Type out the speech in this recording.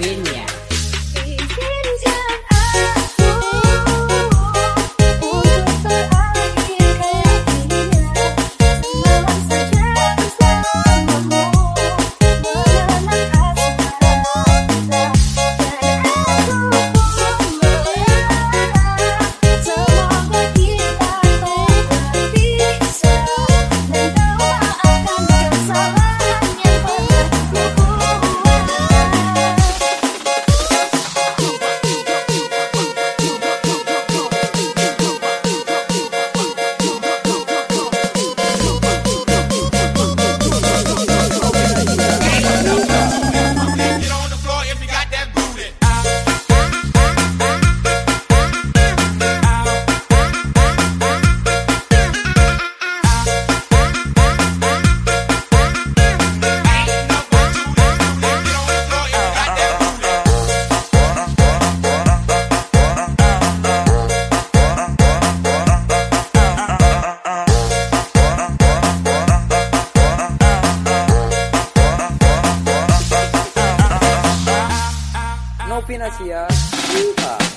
Piña. One, two, one.